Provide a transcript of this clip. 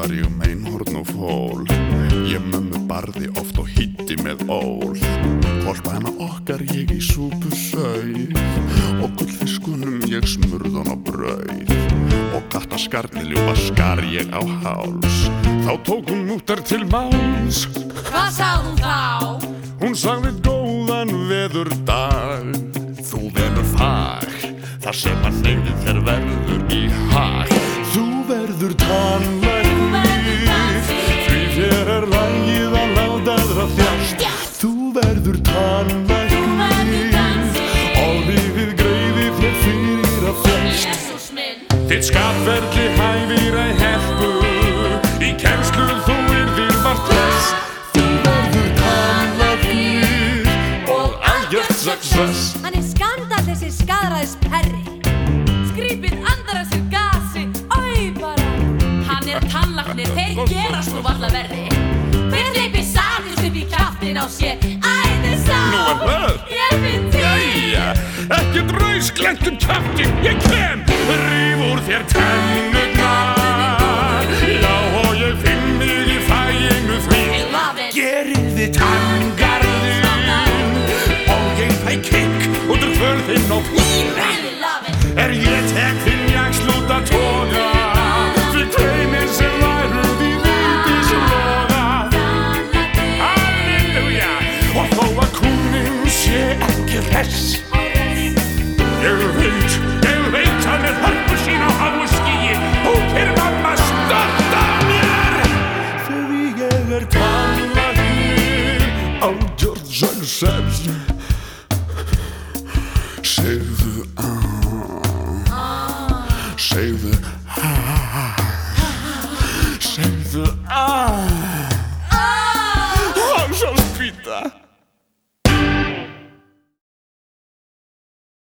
var ég meinhorn og fól. Ég mömmu barði oft og hitti með ól. Kolpa hana okkar ég í súpu sauð. Og gullfiskunum ég smurðan á brauð. Og gatta skarni ljúpa skar ég á háls. Þá tók hún mútar til máls Hvað sagði hún þá? Hún sagði góðan veður dag. Þú velur fag. Þar sem að neyði þér verður í hag. Þú verður tannlæknir Þitt skapverki hæfir að helpu. Í kennslu þú yrðir vart þess Þú verður tannlæknir Og algjört success. Hann er skandal þessi skadræðis perri. Skrýpið andar að sér gasi Ói bara. Hann er tannlagnir, þeir gerast nú valla verri. Hver hleypi sadist upp í kjaftin á sér. Æði sá Nú er það. Ég finn til. Jæja, ekki draus glentum kjafti, ég Er ég tek þinn ég slúta tóga Fyrir kveimir sem væruð í viti sem loga. Halleluja. Og þó að kúnin sé ekki hress Ég veit, ég veit hann er hörpu sín á háu skíi Hún er mamma stolt af mér! Þegar ég er tannlagnir Algjörð Cheveux 1. shave the.